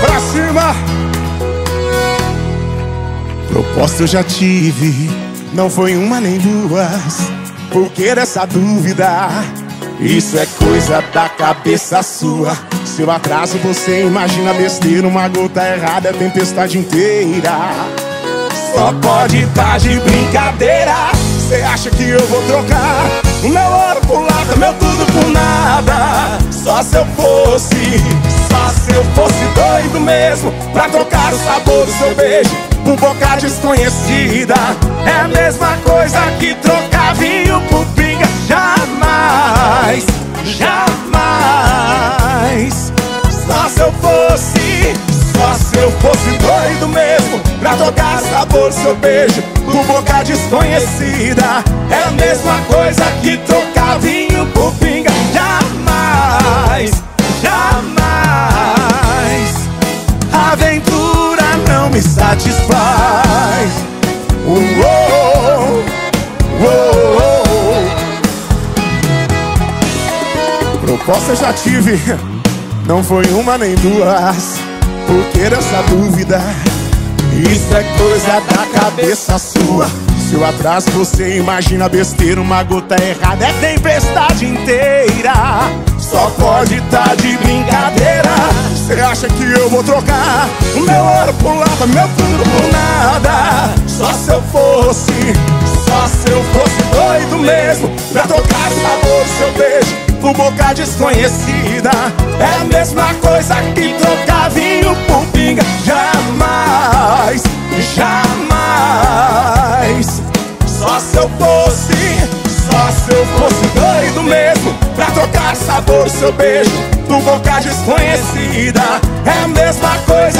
Pra cima! Proposta eu já tive, não foi uma nem duas. Por que dessa dúvida? Isso é coisa da cabeça sua. Seu atraso você imagina besteira, uma gota errada é tempestade inteira. Só pode tá de brincadeira. Cê acha que eu vou trocar o meu ouro por lata, meu tudo nada? Só se eu fosse, só se eu fosse doido mesmo pra trocar o sabor do seu beijo por boca desconhecida. É a mesma coisa que trocar vinho por pinga. Jamais, jamais. Só se eu fosse, só se eu fosse doido mesmo Pra trocar sabor seu beijo por boca desconhecida É a mesma coisa que trocar vinho por pinga satisfaz Uou, uou, uou. Proposta eu já tive não foi uma nem duas, por que essa dúvida? Isso é coisa da cabeça sua. Seu atraso você imagina besteira, uma gota errada é tempestade inteira. Só pode tá de brincadeira. Você acha que eu vou trocar meu ouro por lata, meu mesmo pra trocar sabor do seu beijo por boca desconhecida. É a mesma coisa que trocar vinho por pinga. Jamais, jamais. Só se eu fosse, só se eu fosse doido mesmo Pra trocar sabor seu beijo por boca desconhecida. É a mesma coisa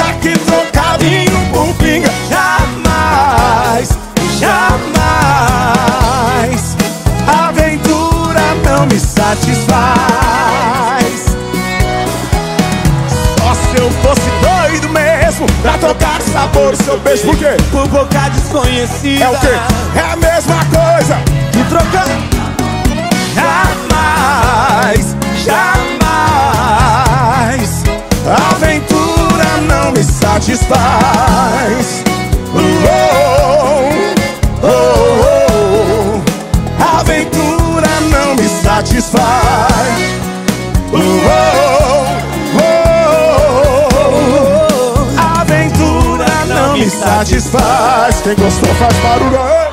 mesmo Pra trocar sabor seu beijo Por quê? Por boca desconhecida É o quê? É a mesma coisa Que trocar Jamais, jamais Aventura não me satisfaz oh, oh, oh, oh. Aventura não me satisfaz me satisfaz. Quem gostou faz barulho